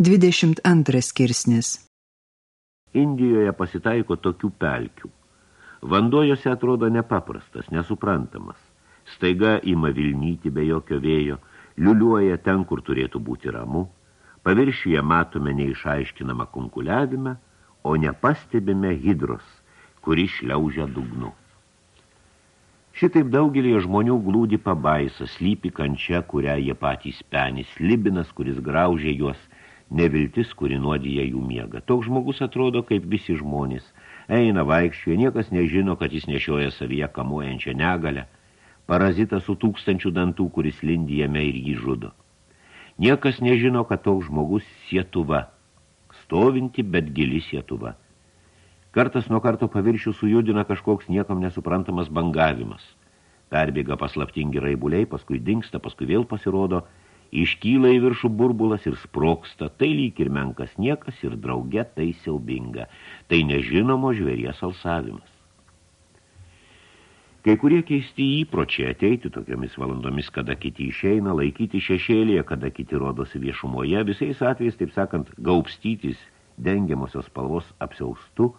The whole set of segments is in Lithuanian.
22 skirsnis Indijoje pasitaiko tokių pelkių. Vanduo jose atrodo nepaprastas, nesuprantamas. Staiga ima vilnyti be jokio vėjo, liuliuoja ten, kur turėtų būti ramu. Paviršiuje matome neišaiškinamą kunkuliavimą, o nepastebime hidros, kuri šliaužia dugnu. Šitaip daugelį žmonių glūdi pabaisa, slypi kančia, kurią jie patys penys, libinas, kuris graužė juos, neviltis, kuri nuodija jų miegą. Toks žmogus atrodo kaip visi žmonės. Eina vaikščioje, niekas nežino, kad jis nešioja savyje kamuojančią negalę. Parazitas su tūkstančių dantų, kuris lindi jame ir jį žudo. Niekas nežino, kad toks žmogus sietuva. Stovinti, bet gili sietuva. Kartas nuo karto paviršių sujudina kažkoks niekam nesuprantamas bangavimas. Perbėga paslaptingi raibuliai, paskui dinksta, paskui vėl pasirodo, iškyla į viršų burbulas ir sproksta, tai lyg ir menkas niekas ir drauge tai siaubinga. Tai nežinomo žvėries alsavimas. Kai kurie keisti įpročiai ateiti tokiomis valandomis, kada kiti išeina, laikyti šešėlėje, kada kiti rodosi viešumoje, visais atvejais, taip sakant, gaubstytis dengiamosios spalvos apsiaustų –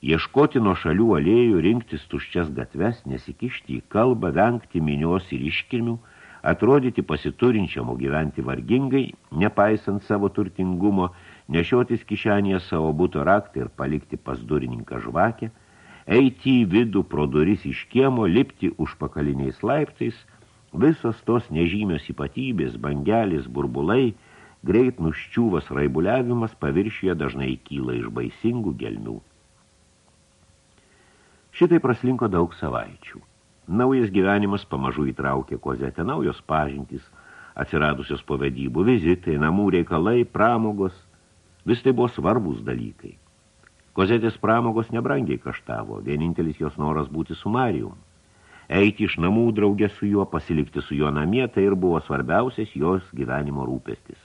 ieškoti nuo šalių alėjų, rinktis tuščias gatves, nesikišti į kalbą, vengti minios ir iškilmių, atrodyti pasiturinčiamo gyventi vargingai, nepaisant savo turtingumo, nešiotis kišenėje savo būto raktą ir palikti pas durininką žvakę, eiti į vidų pro duris iš kiemo, lipti užpakaliniais laiptais, visos tos nežymios ypatybės, bangelis, burbulai, greit nuščiūvas raibuliavimas paviršyje dažnai kyla iš baisingų gelmių. Šitai praslinko daug savaičių. Naujas gyvenimas pamažu įtraukė kozetę, naujos pažintys, atsiradusios po vedybų, vizitai, namų reikalai, pramogos. Vis tai buvo svarbus dalykai. Kozetės pramogos nebrangiai kaštavo, vienintelis jos noras būti su Marijum. Eiti iš namų draugė su juo, pasilikti su juo namie, tai ir buvo svarbiausias jos gyvenimo rūpestis.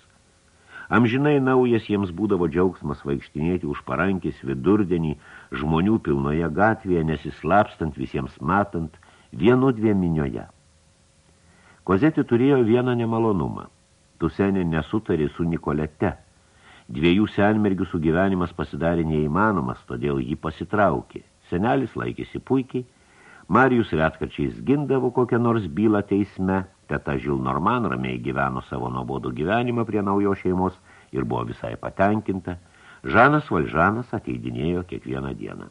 Amžinai naujas jiems būdavo džiaugsmas vaikštinėti už parankis vidurdienį, žmonių pilnoje gatvėje, nesislapstant visiems matant, vienu dvieminioje. Kozetė turėjo vieną nemalonumą. Tusenė nesutarė su Nikolete. Dviejų senmergių sugyvenimas pasidarė neįmanomas, todėl jį pasitraukė. Senelis laikėsi puikiai, Marijus retkarčiais gindavo kokią nors bylą teisme, Teta Žil Norman ramiai gyveno savo nuobodų gyvenimą prie naujo šeimos ir buvo visai patenkinta. Žanas Valžanas ateidinėjo kiekvieną dieną.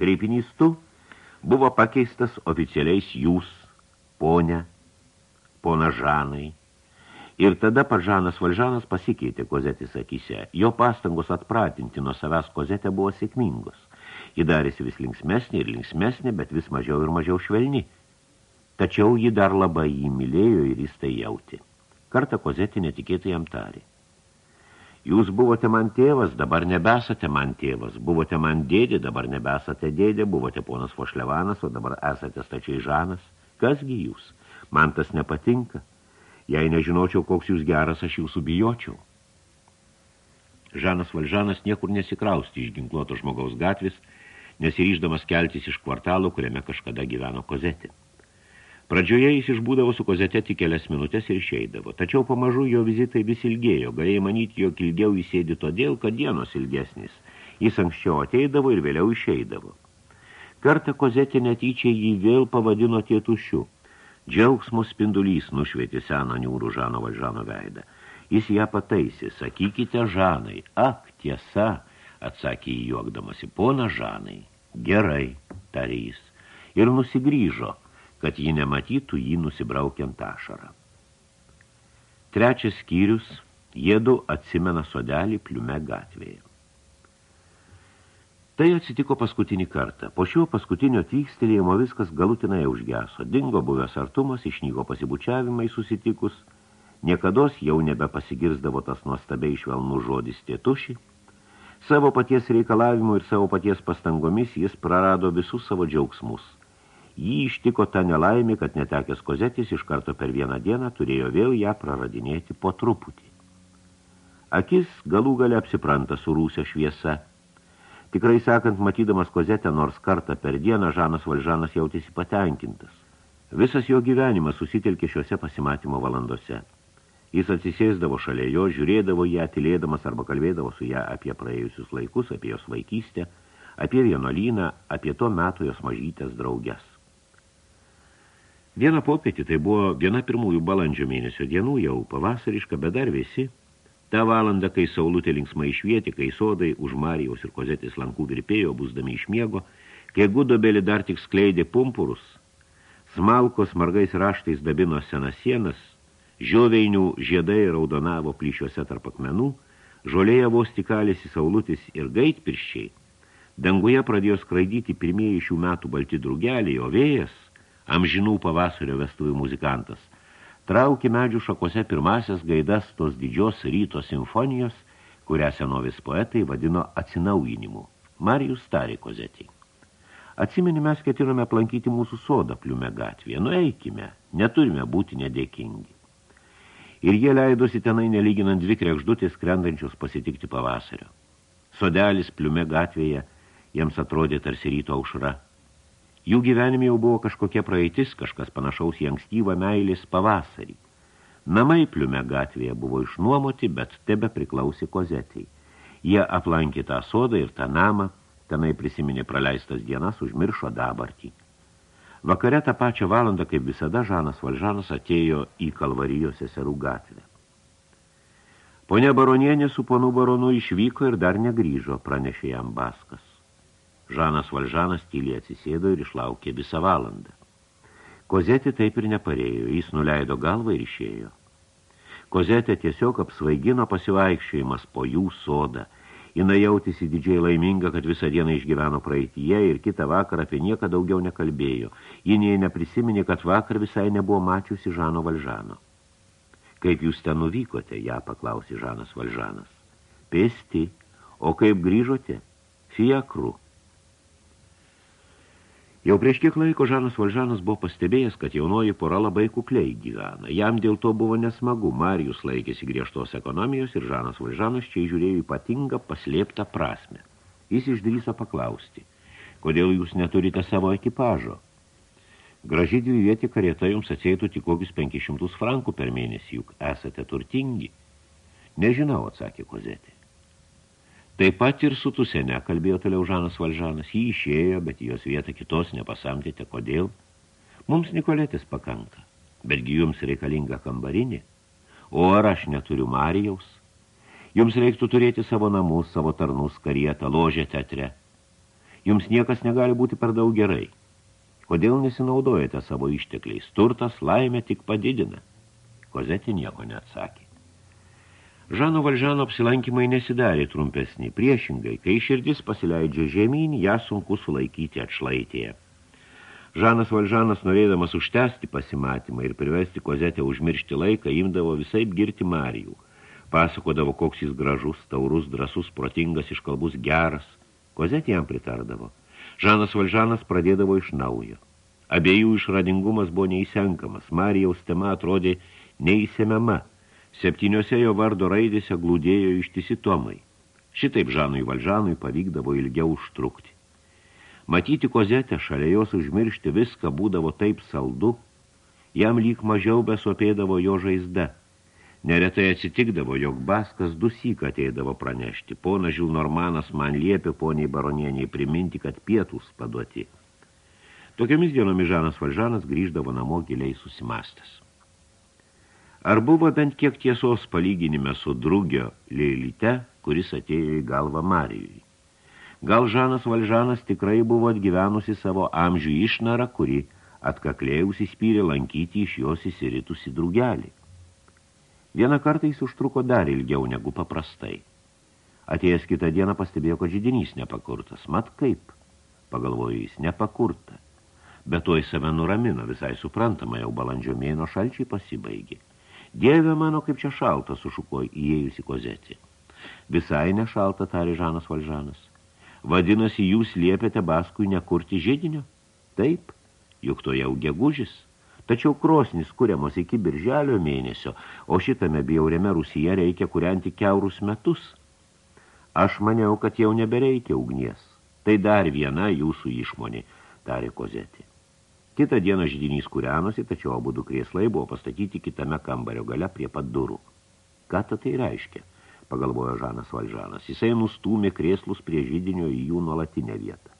Kreipinys tu buvo pakeistas oficialiais jūs, ponia, pona Žanai. Ir tada pat Žanas Valžanas pasikeitė kozetis akise. Jo pastangos atpratinti nuo savęs kozetę buvo sėkmingos. Ji darėsi vis linksmesnė ir linksmesnė, bet vis mažiau ir mažiau švelni – Tačiau ji dar labai jį mylėjo ir jis tai jauti. Kartą kozetė netikėtai jam tarė. Jūs buvote man tėvas, dabar nebesate man tėvas, buvote man dėdė, dabar nebesate dėdė, buvote ponas Fošlevanas, o dabar esate stačiai Žanas. Kasgi jūs? Man tas nepatinka. Jei nežinočiau, koks jūs geras, aš jūsų bijočiau. Žanas Valžanas niekur nesikrausti iš ginkluoto žmogaus gatvės, nesiryždamas keltis iš kvartalo, kuriame kažkada gyveno kozetė. Pradžioje jis išbūdavo su kozete tik kelias minutės ir išeidavo, tačiau pamažu jo vizitai vis ilgėjo, galėjai manyti, jog ilgiau jis sėdi todėl, kad dienos ilgesnis. Jis anksčiau ateidavo ir vėliau išeidavo. Kartą kozetė netyčia jį vėl pavadino tėtušiu. Džiaugsmo spindulys nušvietė seną niūrų Žano Valžano veidą. Jis ją pataisė, sakykite Žanai, ak, tiesa, atsakė jį juokdamasi, pona Žanai, gerai, tarė jis, ir nusigrįžo – kad ji nematytų jį nusibraukiant ašarą. Trečias skyrius, jėdu atsimena sodelį pliume gatvėje. Tai atsitiko paskutinį kartą. Po šio paskutinio tvykstelėjimo viskas galutinai užgeso. Dingo buvęs artumas, išnygo pasibučiavimai susitikus. Niekados jau nebepasigirsdavo tas nuostabiai švelnų žodis tėtuši. Savo paties reikalavimu ir savo paties pastangomis jis prarado visus savo džiaugsmus – Jį ištiko ta nelaimė, kad netekęs kozetis iš karto per vieną dieną turėjo vėl ją praradinėti po truputį. Akis galų gale apsipranta su rūsio šviesa. Tikrai sakant, matydamas kozetę nors kartą per dieną, Žanas Valžanas jautėsi patenkintas. Visas jo gyvenimas susitelkė šiuose pasimatymo valandose. Jis atsisėsdavo šalia jo, žiūrėdavo ją, tylėdamas arba kalbėdavo su ją apie praėjusius laikus, apie jos vaikystę, apie vienolyną, apie to metų jos mažytės draugės. Vieną popietį, tai buvo viena pirmųjų balandžio mėnesio dienų, jau pavasariška, bet dar visi, tą valandą, kai saulutė linksmai išvieti, kai sodai už Marijos ir kozetės lankų virpėjo, busdami iš miego, kai gudobėlį dar tik skleidė pumpurus, smalkos margais raštais dabino senas sienas, Žioveinių žiedai raudonavo plyšiuose tarp akmenų, žolėje vos tikalėsi saulutis ir gaitpirščiai. Danguje pradėjo skraidyti pirmieji šių metų balti drugeliai, o vėjas, amžinų pavasario vestuvių muzikantas, traukė medžių šakose pirmasias gaidas tos didžios ryto simfonijos, kurią senovės poetai vadino atsinaujinimu. Marijus tarė kozetį. Atsimeni, mes ketinome aplankyti mūsų sodą pliume gatvėje. Nueikime, neturime būti nedėkingi ir jie leidosi tenai nelyginant dvi krekždutės skrendančius pasitikti pavasario. Sodelis pliume gatvėje jiems atrodė tarsi ryto aušra. Jų gyvenime jau buvo kažkokia praeitis, kažkas panašaus į ankstyvą meilės pavasarį. Namai pliume gatvėje buvo išnuomoti, bet tebe priklausė kozetei. Jie aplankė tą sodą ir tą namą, tenai prisiminė praleistas dienas, užmiršo dabartį. Vakare tą pačią valandą, kaip visada, Žanas Valžanas atėjo į Kalvarijos seserų gatvę. Pone baronienė su ponu baronu išvyko ir dar negrįžo, pranešė jam Baskas. Žanas Valžanas tyliai atsisėdo ir išlaukė visą valandą. Kozetė taip ir neparėjo, jis nuleido galvą ir išėjo. Kozetė tiesiog apsvaigino pasivaikščiojimas po jų sodą – Jina jautėsi didžiai laiminga, kad visą dieną išgyveno praeityje ir kitą vakarą apie nieką daugiau nekalbėjo. Ji nei neprisiminė, kad vakar visai nebuvo mačiusi Žano Valžano. Kaip jūs ten nuvykote, ją paklausė Žanas Valžanas. Pėsti, o kaip grįžote? Fiakru. Jau prieš kiek laiko Žanas Valžanas buvo pastebėjęs, kad jaunoji pora labai kukliai gyvena. Jam dėl to buvo nesmagu. Marijus laikėsi griežtos ekonomijos ir Žanas Valžanas čia žiūrėjo ypatingą paslėptą prasme. Jis išdryso paklausti, kodėl jūs neturite savo ekipažo. Graži dvivietė karieta jums atseitų tik kokius 500 frankų per mėnesį, juk esate turtingi. Nežinau, atsakė Kozetė. Taip pat ir su Tusene, kalbėjo toliau Žanas Valžanas. Jį išėjo, bet jos vietą kitos nepasamtėte. Kodėl? Mums Nikoletės pakanka, betgi jums reikalinga kambarinė. O ar aš neturiu Marijaus? Jums reiktų turėti savo namus, savo tarnus, karietą, ložę teatre. Jums niekas negali būti per daug gerai. Kodėl nesinaudojate savo ištekliais? Turtas laimę tik padidina. Kozetė nieko neatsakė. Žano Valžano apsilankymai nesidarė trumpesni. Priešingai, kai širdis pasileidžia žemyn, ją sunku sulaikyti atšlaitėje. Žanas Valžanas, norėdamas užtesti pasimatymą ir privesti kozetę užmiršti laiką, imdavo visaip girti Marijų. Pasakodavo, koks jis gražus, taurus, drasus, protingas, iškalbus, geras. Kozetė jam pritardavo. Žanas Valžanas pradėdavo iš naujo. Abiejų išradingumas buvo neįsenkamas. Marijaus tema atrodė neįsemiama – Septyniose jo vardo raidėse glūdėjo ištisi tomai. Šitaip Žanui Valžanui pavykdavo ilgiau užtrukti. Matyti kozetę, šalia jos užmiršti viską būdavo taip saldu, jam lyg mažiau besopėdavo jo žaizda. Neretai atsitikdavo, jog Baskas dusyk ateidavo pranešti. Pona Žilnormanas man liepė poniai baronieniai priminti, kad pietus paduoti. Tokiamis dienomis Žanas Valžanas grįždavo namo giliai susimastęs. Ar buvo bent kiek tiesos palyginime su drugio lėlyte, kuris atėjo į galvą Marijui? Gal Žanas Valžanas tikrai buvo atgyvenusi savo amžių išnarą, kuri atkaklėjusi spyrė lankyti iš jos įsiritusi drugelį. Vieną kartą jis užtruko dar ilgiau negu paprastai. Atėjęs kitą dieną pastebėjo, kad žydinys nepakurtas. Mat kaip, pagalvojo jis, nepakurta. Bet to į save nuramino, visai suprantama, jau balandžio mėno šalčiai pasibaigė. Dieve mano, kaip čia šalta, sušuko įėjusi kozetį. Visai nešalta, tarė Žanas Valžanas. Vadinasi, jūs liepėte Baskui nekurti žydinio? Taip, juk to jau gegužis. Tačiau krosnis kuriamos iki birželio mėnesio, o šitame bjauriame Rusija reikia kurianti keurus metus. Aš maniau, kad jau nebereikia ugnies. Tai dar viena jūsų išmonė, tarė kozetė. Kitą dieną žydinys kūrenosi, tačiau abu du krėslai buvo pastatyti kitame kambario gale prie pat durų. Ką ta tai reiškia? pagalvojo Žanas Valžanas. Jisai nustūmė krėslus prie žydinio į jų nuolatinę vietą.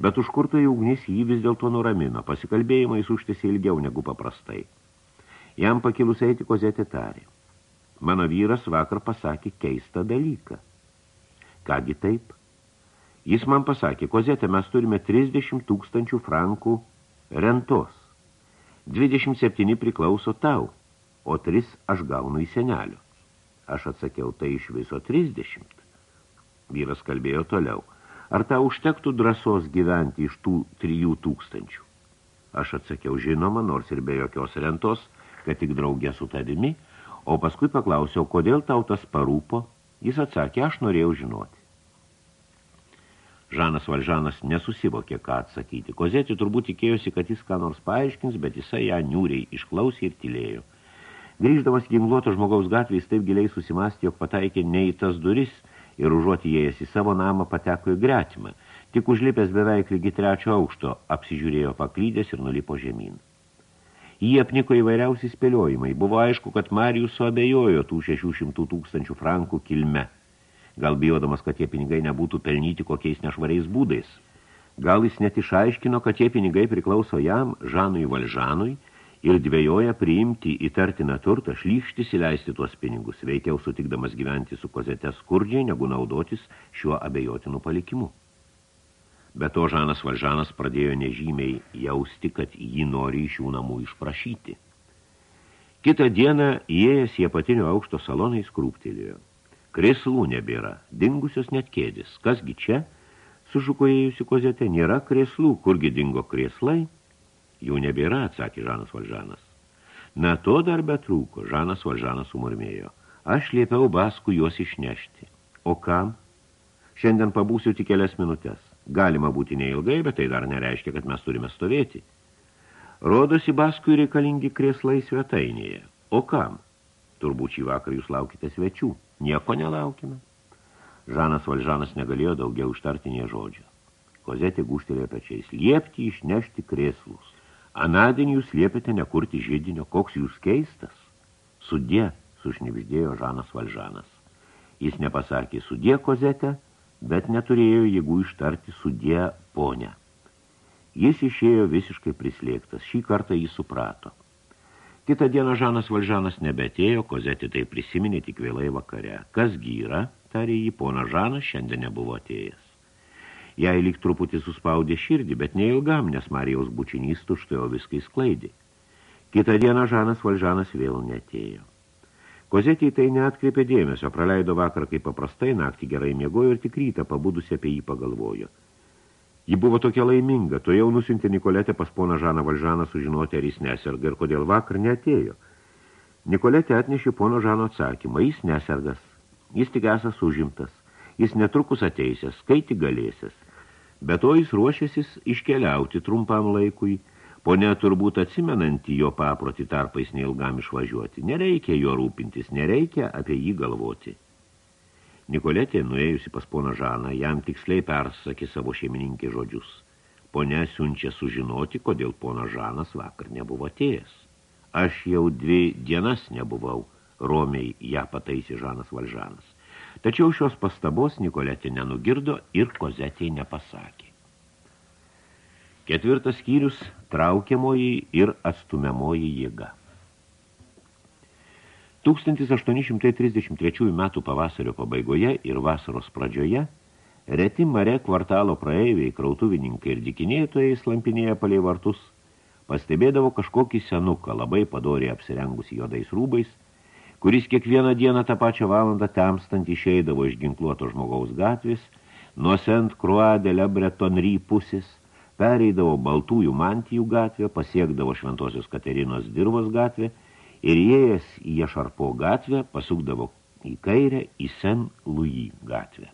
Bet užkurto į ugnis jį vis dėlto nuramino, pasikalbėjimais užtėsi ilgiau negu paprastai. Jam pakilus eiti kozetė tarė. Mano vyras vakar pasakė keistą dalyką. Kągi taip? Jis man pasakė, kozetė, mes turime 30 tūkstančių frankų rentos. 27 priklauso tau, o 3 aš gaunu į senelio. Aš atsakiau, tai iš viso 30. Vyras kalbėjo toliau. Ar tau užtektų drąsos gyventi iš tų 3 tūkstančių? Aš atsakiau, žinoma, nors ir be jokios rentos, kad tik draugė su tavimi, o paskui paklausiau, kodėl tau tas parūpo, jis atsakė, aš norėjau žinoti. Žanas Valžanas nesusivokė, ką atsakyti. Kozetė turbūt tikėjosi, kad jis ką nors paaiškins, bet jisai ją niūriai išklausė ir tylėjo. Grįždamas ginkluoto žmogaus gatvės taip giliai susimastė, jog pataikė ne į tas duris ir užuot įėjęs į savo namą pateko į gretimą. Tik užlipęs beveik lygi trečio aukšto, apsižiūrėjo paklydęs ir nulipo žemyn. Jį apniko įvairiausi spėliojimai. Buvo aišku, kad Marijus suabejojo tų 600 tūkstančių frankų kilme – gal bijodamas, kad tie pinigai nebūtų pelnyti kokiais nešvariais būdais. Gal jis net išaiškino, kad tie pinigai priklauso jam, Žanui Valžanui, ir dvėjoja priimti įtartiną turtą, šlykštis įleisti tuos pinigus, veikiau sutikdamas gyventi su kozete skurdžiai, negu naudotis šiuo abejotinu palikimu. Be to Žanas Valžanas pradėjo nežymiai jausti, kad jį nori iš jų namų išprašyti. Kitą dieną įėjęs į apatinio aukšto salonai skrūptelėjo. Krėslų nebėra, dingusios net kėdis. Kasgi čia? Sušukojėjusi kozetė, nėra krėslų, kurgi dingo krėslai? Jų nebėra, atsakė Žanas Valžanas. Na, to dar betrūko, Žanas Valžanas sumurmėjo. Aš liepiau baskų juos išnešti. O kam? Šiandien pabūsiu tik kelias minutės. Galima būti neilgai, bet tai dar nereiškia, kad mes turime stovėti. Rodosi baskui reikalingi krėslai svetainėje. O kam? Turbūt šį vakarą jūs laukite svečių. Nieko nelaukime. Žanas Valžanas negalėjo daugiau užtarti nie žodžio. Kozetė gūštelėjo pečiais. Liepti išnešti krėslus. Anadien jūs liepėte nekurti žydinio. Koks jūs keistas? Sudė, sušnipždėjo Žanas Valžanas. Jis nepasakė sudė kozetę, bet neturėjo jėgų ištarti sudė ponę. Jis išėjo visiškai prislėgtas. Šį kartą jis suprato. Kitą dieną Žanas Valžanas nebetėjo, kozetį tai prisiminė tik vėlai vakare. Kas gyra, tarė jį, pona Žanas šiandien nebuvo atėjęs. Jai lyg truputį suspaudė širdį, bet neilgam, nes Marijaus bučinys tuštojo viskai sklaidė. Kitą dieną Žanas Valžanas vėl netėjo. Kozetį tai neatkreipė dėmesio, praleido vakar kaip paprastai, naktį gerai miegojo ir tik rytą pabudusi apie jį pagalvojo – Ji buvo tokia laiminga, to jau nusintė Nikoletė pas poną Žaną Valžaną sužinoti, ar jis neserga ir kodėl vakar neatėjo. Nikoletė atnešė pono Žano atsakymą, jis nesergas, jis tik esas užimtas, jis netrukus ateisės, kai tik galėsis. Be to jis ruošėsis iškeliauti trumpam laikui, ponė turbūt atsimenanti jo paproti tarpais neilgam išvažiuoti. Nereikia jo rūpintis, nereikia apie jį galvoti. Nikoletė, nuėjusi pas poną Žaną, jam tiksliai persakė savo šeimininkį žodžius. Pone siunčia sužinoti, kodėl ponas Žanas vakar nebuvo atėjęs. Aš jau dvi dienas nebuvau, romiai ją pataisė Žanas Valžanas. Tačiau šios pastabos Nikoletė nenugirdo ir kozetėj nepasakė. Ketvirtas skyrius – traukiamoji ir atstumiamoji jėga. 1833 metų pavasario pabaigoje ir vasaros pradžioje reti mare kvartalo praeiviai, krautuvininkai ir dikinėtojai slampinėję palei vartus, pastebėdavo kažkokį senuką, labai padoriai apsirengusi juodais rūbais, kuris kiekvieną dieną tą pačią valandą temstant išeidavo iš ginkluoto žmogaus gatvės, nuo Sent Croix de la Bretonry pusės, pereidavo Baltųjų mantijų gatvę, pasiekdavo Šventosios Katerinos dirvos gatvę ir įėjęs į Ješarpo gatvę pasukdavo į kairę į Sen Louis gatvę.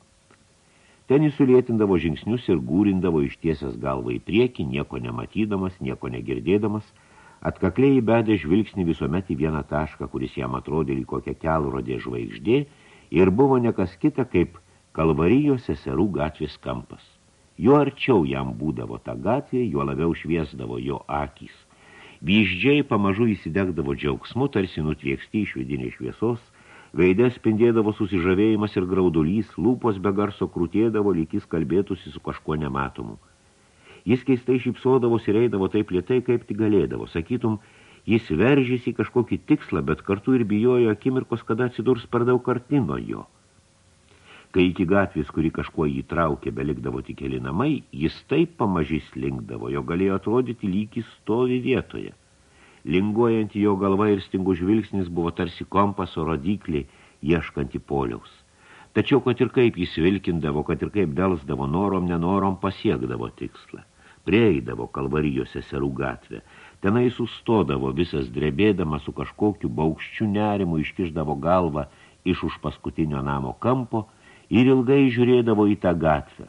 Ten jis sulėtindavo žingsnius ir gūrindavo ištiesęs galvą į priekį, nieko nematydamas, nieko negirdėdamas, atkakliai įbedė žvilgsnį visuomet į vieną tašką, kuris jam atrodė lyg kokia kelrodė žvaigždė ir buvo nekas kita kaip kalvarijos seserų gatvės kampas. Jo arčiau jam būdavo ta gatvė, juo labiau šviesdavo jo akys. Vyždžiai pamažu įsidegdavo džiaugsmu, tarsi nutvieksti iš vidinės šviesos, veidė spindėdavo susižavėjimas ir graudulys, lūpos be garso krūtėdavo, lygis kalbėtųsi su kažkuo nematomu. Jis keistai šypsodavos ir eidavo taip lietai, kaip tik galėdavo. Sakytum, jis veržėsi kažkokį tikslą, bet kartu ir bijojo akimirkos, kada atsidurs per daug arti nuo jo. Kai iki gatvės, kuri kažkuo įtraukė, belikdavo tik keli namai, jis taip pamažys linkdavo, jo galėjo atrodyti lygis stovi vietoje. Linguojant jo galva ir stingų žvilgsnis buvo tarsi kompaso rodiklį, ieškanti poliaus. Tačiau, kad ir kaip jis vilkindavo, kad ir kaip delsdavo norom, nenorom, pasiekdavo tikslą. Prieidavo kalvarijos seserų gatvę. Tenai sustodavo visas drebėdamas su kažkokiu baukščiu nerimu, iškiždavo galvą iš už paskutinio namo kampo ir ilgai žiūrėdavo į tą gatvę.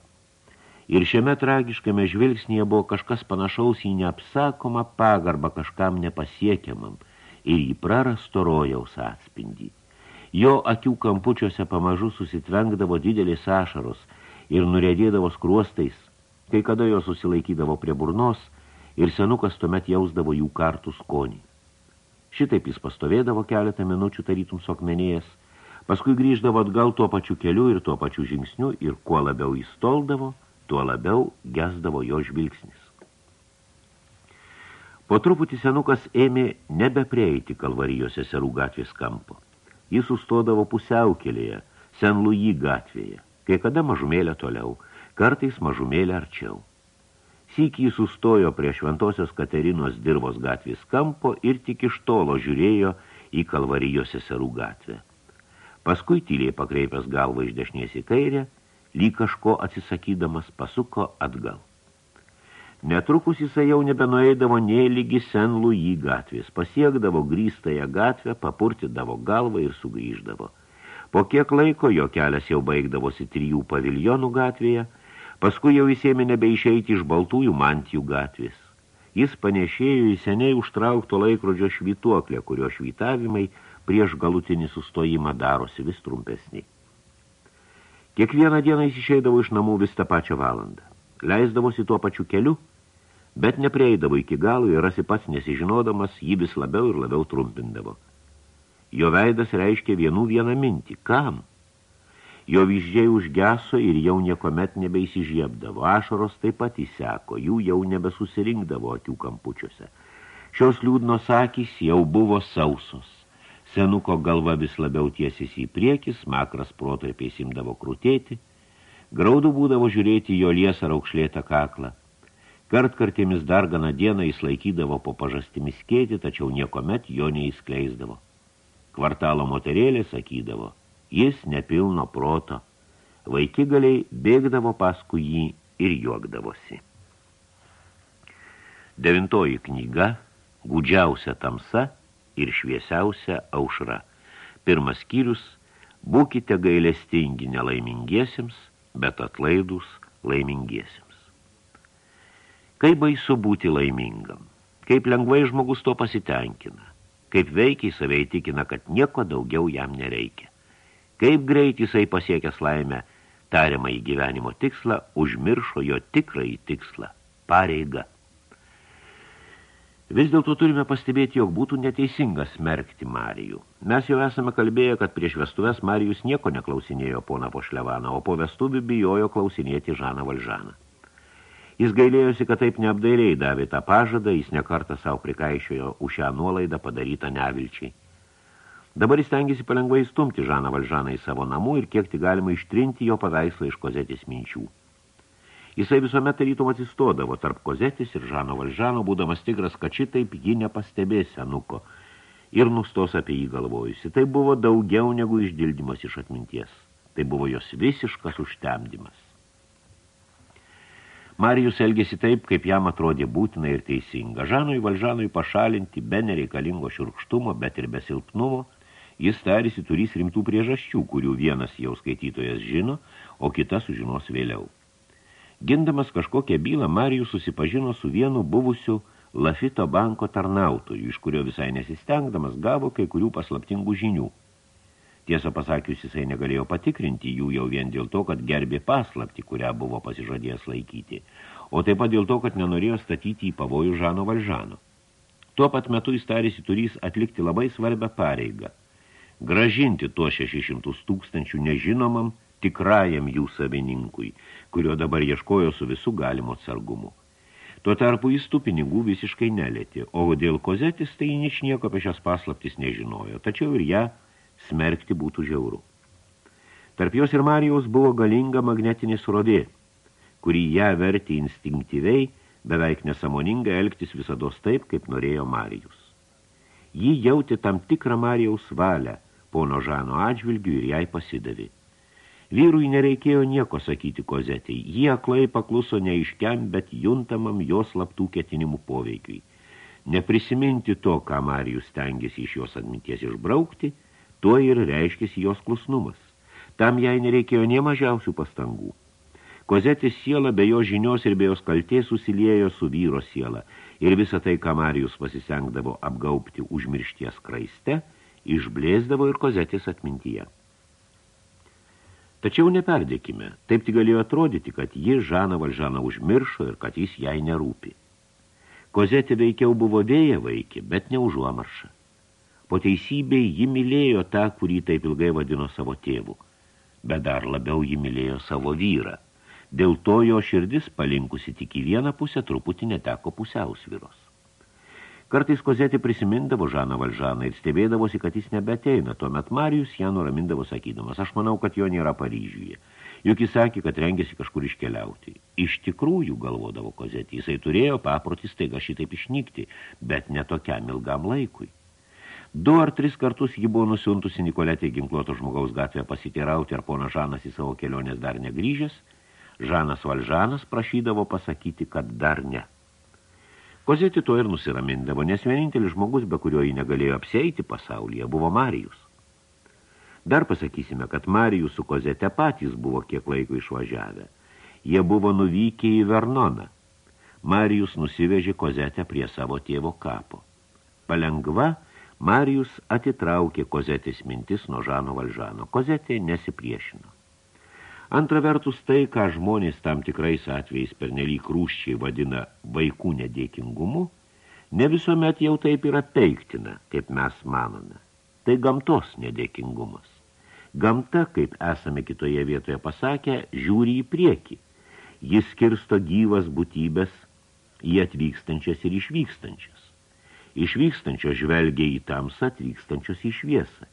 Ir šiame tragiškame žvilgsnėje buvo kažkas panašaus į neapsakomą pagarbą kažkam nepasiekiamam ir į prarasto rojaus atspindį. Jo akių kampučiuose pamažu susitvenkdavo didelės ašaros ir nurėdėdavo skruostais, kai kada jo susilaikydavo prie burnos ir senukas tuomet jausdavo jų kartų skonį. Šitaip jis pastovėdavo keletą minučių tarytum sokmenėjęs, Paskui grįždavo atgal tuo pačiu keliu ir tuo pačiu žingsniu ir kuo labiau įstoldavo, tuo labiau gesdavo jo žvilgsnis. Po truputį senukas ėmė nebeprieiti kalvarijos seserų gatvės kampo. Jis sustodavo pusiaukelėje, Sen Lui gatvėje, kai kada mažumėlę toliau, kartais mažumėlę arčiau. Sykį jis sustojo prie šventosios Katerinos dirbos gatvės kampo ir tik iš tolo žiūrėjo į kalvarijos seserų gatvę. Paskui tyliai pakreipęs galvą iš dešinės į kairę, lyg kažko atsisakydamas pasuko atgal. Netrukus jisai jau nebenueidavo nei lygi Sen Louis gatvės, pasiekdavo grįstąją gatvę, papurtidavo galvą ir sugrįždavo. Po kiek laiko jo kelias jau baigdavosi trijų paviljonų gatvėje, paskui jau jis ėmė nebeišeiti iš baltųjų mantijų gatvės. Jis panešėjo į seniai užtraukto laikrodžio švytuoklę, kurio švytavimai – prieš galutinį sustojimą darosi vis trumpesni. Kiekvieną dieną jis išeidavo iš namų vis tą pačią valandą. Leisdavosi tuo pačiu keliu, bet neprieidavo iki galo ir rasi pats nesižinodamas, jį vis labiau ir labiau trumpindavo. Jo veidas reiškia vienų vieną mintį. Kam? Jo vyždžiai užgeso ir jau niekomet nebeįsižiebdavo. Ašaros taip pat įseko, jų jau nebesusirinkdavo akių kampučiuose. Šios liūdnos akys jau buvo sausos. Senuko galva vis labiau tiesis į priekį, smakras protarpiais imdavo krūtėti, graudų būdavo žiūrėti jo liesą raukšlėtą kaklą. Kartkartėmis dar gana dieną jis laikydavo po pažastimis kėti, tačiau niekomet jo neįskleisdavo. Kvartalo moterėlė sakydavo, jis nepilno proto. Vaikigaliai bėgdavo paskui jį ir juokdavosi. Devintoji knyga, gudžiausia tamsa – ir šviesiausia aušra. Pirmas skyrius – būkite gailestingi nelaimingiesiems, bet atlaidus laimingiesiems. Kaip baisu būti laimingam, kaip lengvai žmogus to pasitenkina, kaip veikiai save įtikina, kad nieko daugiau jam nereikia. Kaip greit jisai pasiekęs laimę, tariamą į gyvenimo tikslą, užmiršo jo tikrąjį tikslą – pareigą. Vis dėlto turime pastebėti, jog būtų neteisinga smerkti Marijų. Mes jau esame kalbėję, kad prieš vestuves Marijus nieko neklausinėjo pona Pošlevaną, o po vestuvių bijojo klausinėti Žaną Valžaną. Jis gailėjosi, kad taip neapdairiai davė tą pažadą, jis nekartą savo prikaišiojo už šią nuolaidą padarytą nevilčiai. Dabar jis tengiasi palengvai stumti Žaną Valžaną į savo namų ir kiek tik galima ištrinti jo paveikslą iš kozetės minčių. Jisai visuomet tarytum atsistodavo tarp kozetis ir Žano Valžano, būdamas tikras, kad šitaip ji nepastebės senuko ir nustos apie jį galvojusi. Tai buvo daugiau negu išdildymas iš atminties. Tai buvo jos visiškas užtemdymas. Marijus elgėsi taip, kaip jam atrodė būtina ir teisinga. Žanui Valžanui pašalinti be nereikalingo širkštumo, bet ir be silpnumo, jis tarisi turys rimtų priežasčių, kurių vienas jau skaitytojas žino, o kitas sužinos vėliau. Gindamas kažkokią bylą, Marijus susipažino su vienu buvusiu Lafito banko tarnautoju, iš kurio visai nesistengdamas gavo kai kurių paslaptingų žinių. Tiesą pasakius, jisai negalėjo patikrinti jų jau vien dėl to, kad gerbė paslapti, kurią buvo pasižadėjęs laikyti, o taip pat dėl to, kad nenorėjo statyti į pavojų Žano Valžano. Tuo pat metu jis tarėsi turys atlikti labai svarbią pareigą – gražinti tuo 600 tūkstančių nežinomam tikrajam jų savininkui, kurio dabar ieškojo su visų galimo atsargumu. Tuo tarpu jis tų pinigų visiškai nelėtė, o dėl kozetis tai nič nieko apie šias paslaptis nežinojo, tačiau ir ją smerkti būtų žiauru. Tarp jos ir Marijaus buvo galinga magnetinė srovė, kuri ją vertė instinktyviai, beveik nesamoningai elgtis visados taip, kaip norėjo Marijus. Ji jautė tam tikrą Marijaus valią, pono Žano atžvilgių ir jai pasidavė. Vyrui nereikėjo nieko sakyti kozetei, jie aklai pakluso neiškiam, bet juntamam jos slaptų ketinimų poveikiui. Neprisiminti to, ką Marijus stengiasi iš jos atminties išbraukti – Tuo ir reiškėsi jos klusnumas. Tam jai nereikėjo nie mažiausių pastangų. Kozetės siela be jo žinios ir be jos kaltės susiliejo su vyro siela, ir visą tai, ką Marijus pasisengdavo apgaupti užmiršties kraiste, išblėsdavo ir kozetės atmintyje. Tačiau neperdėkime, taip tik galėjo atrodyti, kad ji Žaną Valžaną užmiršo ir kad jis jai nerūpi. Kozetė veikiau buvo vėja vaikį, bet ne užuomarša. Po teisybei ji mylėjo tą, kurį taip ilgai vadino savo tėvu, bet dar labiau ji mylėjo savo vyrą. Dėl to jo širdis palinkusi tik į vieną pusę truputį neteko pusiausviros. Kartais Kozetė prisimindavo Žaną Valžaną ir stebėdavosi, kad jis nebeteina. Tuomet Marijus ją nuramindavo sakydamas, aš manau, kad jo nėra Paryžiuje. Juk jis sakė, kad rengėsi kažkur iškeliauti. Iš tikrųjų, galvodavo Kozetė, jisai turėjo paprotis taiga šitaip išnykti, bet ne tokiam ilgam laikui. Du ar tris kartus ji buvo nusiuntusi Nikoletė ginkluoto žmogaus gatvėje pasiteirauti, ar pona Žanas į savo kelionės dar negrįžęs. Žanas Valžanas prašydavo pasakyti, kad dar ne. Kozėti to ir nusiramindavo, nes vienintelis žmogus, be kurio jį negalėjo apseiti pasaulyje, buvo Marijus. Dar pasakysime, kad Marijus su Kozete patys buvo kiek laiko išvažiavę. Jie buvo nuvykę į Vernoną. Marijus nusivežė Kozetę prie savo tėvo kapo. Palengva – Marijus atitraukė kozetės mintis nuo Žano Valžano. Kozetė nesipriešino. Antra vertus tai, ką žmonės tam tikrais atvejais pernelyg rūščiai vadina vaikų nedėkingumu, ne visuomet jau taip yra peiktina, kaip mes manome. Tai gamtos nedėkingumas. Gamta, kaip esame kitoje vietoje pasakę, žiūri į priekį. Jis skirsto gyvas būtybės į atvykstančias ir išvykstančias. Išvykstančios žvelgia į tamsą, atvykstančios į šviesą.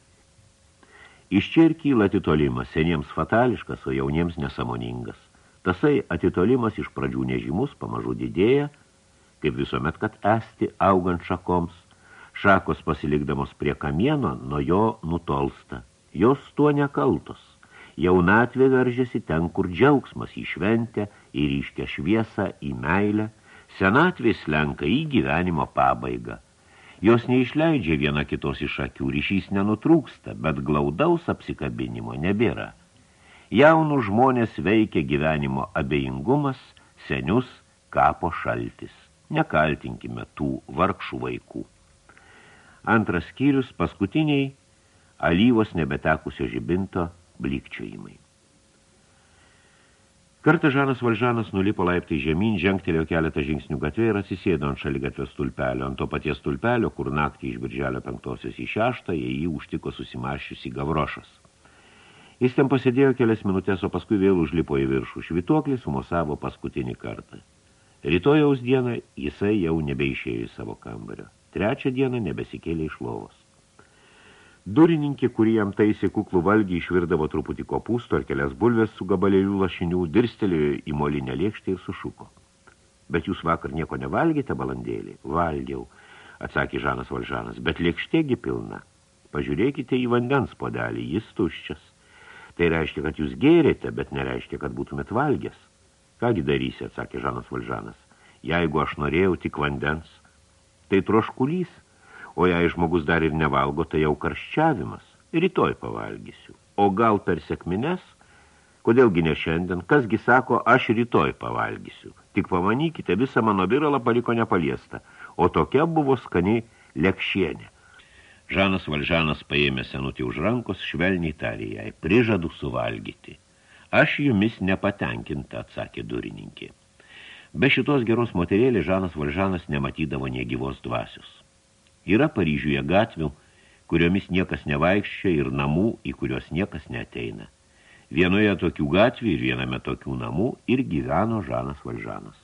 Iš čia ir kyla atitolimas, seniems fatališkas, o jauniems nesamoningas. Tasai atitolimas iš pradžių nežymus, pamažu didėja, kaip visuomet, kad esti augant šakoms, šakos pasilikdamos prie kamieno, nuo jo nutolsta. Jos tuo nekaltos. Jaunatvė veržėsi ten, kur džiaugsmas į šventę, į ryškę šviesą, į meilę. Senatvė slenka į gyvenimo pabaigą. Jos neišleidžia viena kitos iš akių, ryšys nenutrūksta, bet glaudaus apsikabinimo nebėra. Jaunų žmonės veikia gyvenimo abejingumas, senius kapo šaltis. Nekaltinkime tų vargšų vaikų. Antras skyrius paskutiniai alyvos nebetekusio žibinto blikčiojimai. Kartą Žanas Valžanas nulipo laiptai žemyn, žengtelėjo keletą žingsnių gatvė ir atsisėdo ant šaligatvės stulpelio. Ant to paties stulpelio, kur naktį iš birželio penktosios į šeštą, jį užtiko susimašiusi gavrošas. Jis ten pasėdėjo kelias minutės, o paskui vėl užlipo į viršų. Švituoklį sumosavo paskutinį kartą. Rytojaus dieną jisai jau nebeišėjo į savo kambario. Trečią dieną nebesikėlė iš lovos. Durininkė, kuri jam taisė kuklų valgį, išvirdavo truputį kopūsto ar kelias bulvės su gabalėlių lašinių, dirstelėjo į molinę lėkštę ir sušuko. Bet jūs vakar nieko nevalgėte, balandėlį? Valgiau, atsakė Žanas Valžanas, bet lėkštėgi pilna. Pažiūrėkite į vandens podelį, jis tuščias. Tai reiškia, kad jūs gėrėte, bet nereiškia, kad būtumėt valgęs. Kągi darysi, atsakė Žanas Valžanas. Jeigu aš norėjau tik vandens, tai troškulys – O jei žmogus dar ir nevalgo, tai jau karščiavimas. Rytoj pavalgysiu. O gal per sekmines? Kodėlgi ne šiandien? Kasgi sako, aš rytoj pavalgysiu. Tik pamanykite, visą mano viralą paliko nepaliesta. O tokia buvo skani lekšienė. Žanas Valžanas paėmė senutį už rankos, švelniai tarė jai, prižadu suvalgyti. Aš jumis nepatenkinta, atsakė durininkė. Be šitos geros moterėlės Žanas Valžanas nematydavo nie gyvos dvasios. Yra Paryžiuje gatvių, kuriomis niekas nevaikščia ir namų, į kurios niekas neteina. Vienoje tokių gatvių ir viename tokių namų ir gyveno Žanas Valžanas.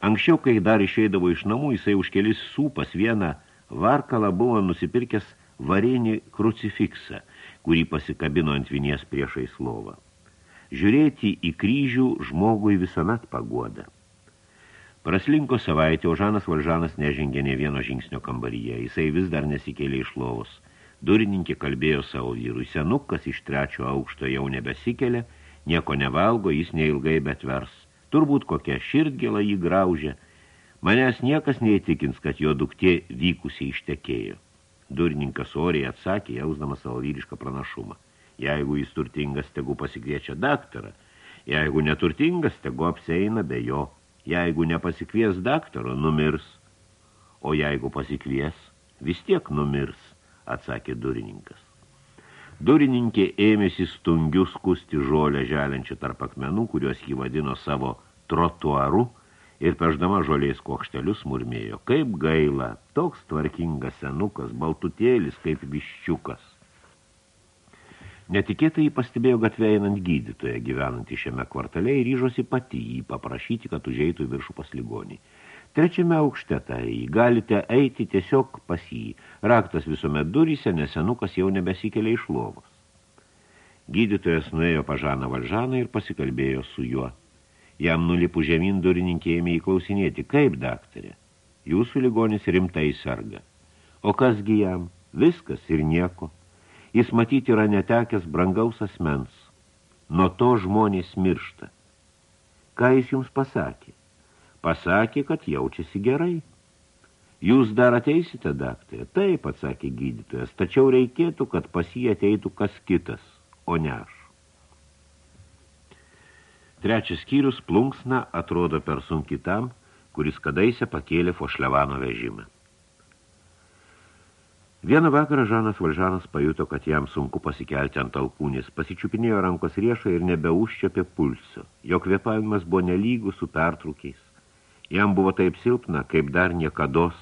Anksčiau, kai dar išeidavo iš namų, jisai už kelis sūpas vieną varkalą buvo nusipirkęs varinį krucifiksą, kurį pasikabino ant vinies priešais lovą. Žiūrėti į kryžių žmogui visuomet paguoda. Praslinko savaitė, o Žanas Valžanas nežengė ne vieno žingsnio kambaryje. Jisai vis dar nesikėlė iš lovos. Durininkė kalbėjo savo vyrui. Senukas iš trečio aukšto jau nebesikelia, nieko nevalgo, jis neilgai bet vers. Turbūt kokia širdgėla jį graužė. Manęs niekas neįtikins, kad jo duktė vykusiai ištekėjo. Durininkas oriai atsakė, jausdamas savo vyrišką pranašumą. Jeigu jis turtingas, tegu pasikviečia daktarą. Jeigu neturtingas, tegu apseina be jo. Jeigu nepasikvies daktaro, numirs. O jeigu pasikvies, vis tiek numirs, atsakė durininkas. Durininkė ėmėsi stungių skusti žolę želiančią tarp akmenų, kuriuos jį vadino savo trotuaru ir peždama žolės kuokštelius murmėjo. Kaip gaila, toks tvarkingas senukas, baltutėlis kaip viščiukas. Netikėtai jį pastebėjo gatvė einant gydytoje, gyvenantį šiame kvartale ir ryžosi pati jį paprašyti, kad užeitų į viršų pas ligonį. Trečiame aukšte tai galite eiti tiesiog pas jį. Raktas visuomet duryse, nes senukas jau nebesikelia iš lovos. Gydytojas nuėjo pažaną valžaną ir pasikalbėjo su juo. Jam nulipų žemyn durininkėjame įklausinėti, kaip daktarė. Jūsų ligonis rimtai sarga. O kasgi jam? Viskas ir nieko. Jis matyti yra netekęs brangaus asmens. Nuo to žmonės miršta. Ką jis jums pasakė? Pasakė, kad jaučiasi gerai. Jūs dar ateisite, daktarė? Taip, atsakė gydytojas, tačiau reikėtų, kad pas jį ateitų kas kitas, o ne aš. Trečias skyrius plunksna atrodo per sunki tam, kuris kadaise pakėlė Fošlevano vežimą. Vieną vakarą Žanas Valžanas pajuto, kad jam sunku pasikelti ant alkūnės, pasičiupinėjo rankos riešą ir nebeužčiapė pulso. Jo kvepavimas buvo nelygus su pertrūkiais. Jam buvo taip silpna, kaip dar niekados.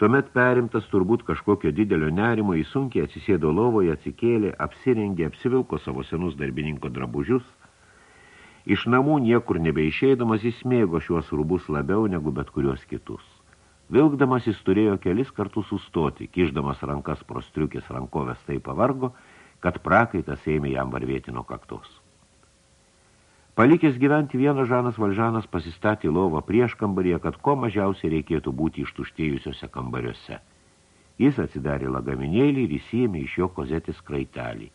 Tuomet perimtas turbūt kažkokio didelio nerimo, jis sunkiai atsisėdo lovoje, atsikėlė, apsirengė, apsivilko savo senus darbininko drabužius. Iš namų niekur nebeišeidamas jis mėgo šiuos rūbus labiau negu bet kurios kitus. Vilkdamas jis turėjo kelis kartus sustoti, kišdamas rankas pro striukės rankovės taip pavargo, kad prakaitas ėmė jam varvėti nuo kaktos. Palikęs gyventi vienas Žanas Valžanas pasistatė lovą prieš kambaryje, kad ko mažiausiai reikėtų būti ištuštėjusiuose kambariuose. Jis atsidarė lagaminėlį ir įsėmė iš jo kozetės kraitelį.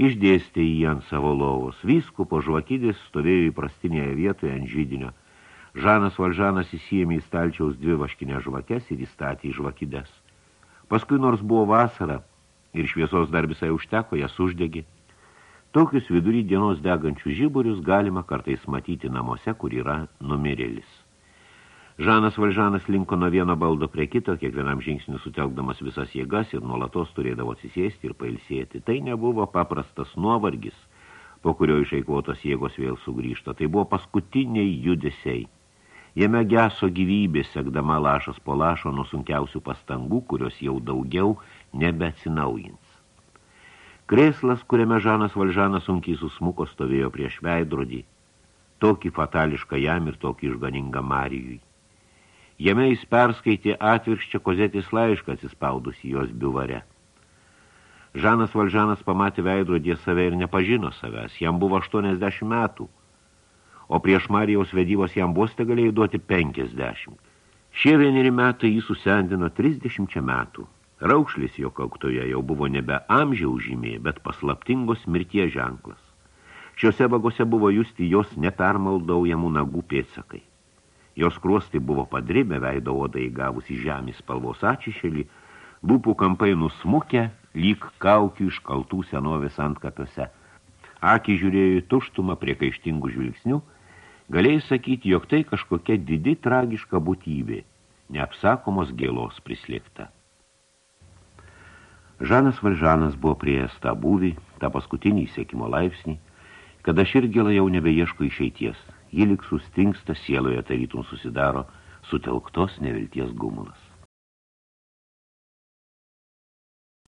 Išdėstė jį ant savo lovos. Vyskupo žvakidės stovėjo įprastinėje vietoje ant žydinio. Žanas Valžanas įsėmė į stalčiaus dvi vaškinės žvakes ir įstatė į žvakides. Paskui nors buvo vasara ir šviesos dar visai užteko, jas uždegė. Tokius vidury dienos degančių žiburius galima kartais matyti namuose, kur yra numirėlis. Žanas Valžanas linko nuo vieno baldo prie kito, kiekvienam žingsniu sutelkdamas visas jėgas ir nuolatos turėdavo atsisėsti ir pailsėti. Tai nebuvo paprastas nuovargis, po kurio išeikvotos jėgos vėl sugrįžta. Tai buvo paskutiniai judesiai. Jame geso gyvybė, sekdama lašas po lašo nuo sunkiausių pastangų, kurios jau daugiau nebeatsinaujins. Krėslas, kuriame Žanas Valžanas sunkiai susmuko, stovėjo prieš veidrodį, tokį fatališką jam ir tokį išganingą Marijui. Jame jis perskaitė atvirkščią kozetės laišką atsispaudusi jos biuvare. Žanas Valžanas pamatė veidrodį save ir nepažino savęs, jam buvo 80 metų, o prieš Marijaus vedybos jam vos te galėjo duoti 50. Šie vieneri metai jį susendino 30 metų. Raukšlis jo kauktoje jau buvo nebe amžiaus žymė, bet paslaptingos mirties ženklas. Šiuose vagose buvo justi jos nepermaldaujamų nagų pėtsakai. Jos kruostai buvo padribę veido odai gavusi žemės spalvos ačišėlį, lūpų kampai nusmukę, lyg kaukių iškaltų senovės antkapiuose. Akį žiūrėjo į tuštumą prie kaištingų žvilgsnių, galėjai sakyti, jog tai kažkokia didi tragiška būtybė, neapsakomos gėlos prislėgta. Žanas Valžanas buvo prieėjęs tą būvį, tą paskutinį sėkimo laipsnį, kada širdgėla jau nebeieško išeities, ji lik sustingsta sieloje tarytum susidaro sutelktos nevilties gumulas.